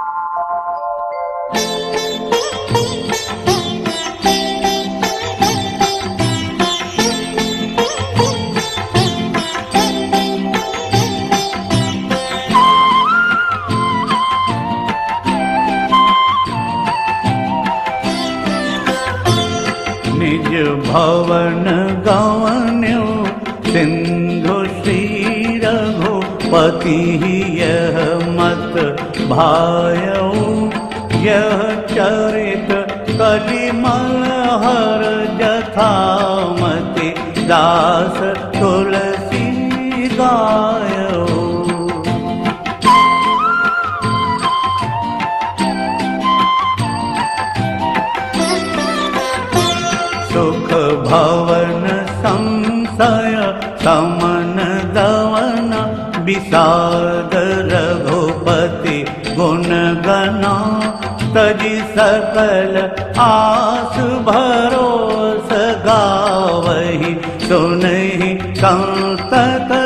निज भवन गवन्यो सिन्धु श्री रघुपति भायौ चरित कलिमल हर जथामति दास तुलसी गायौ। सुख भवन संशय समन दवन विषाद गना सकल आस भरोस गावहि सुनहि कंत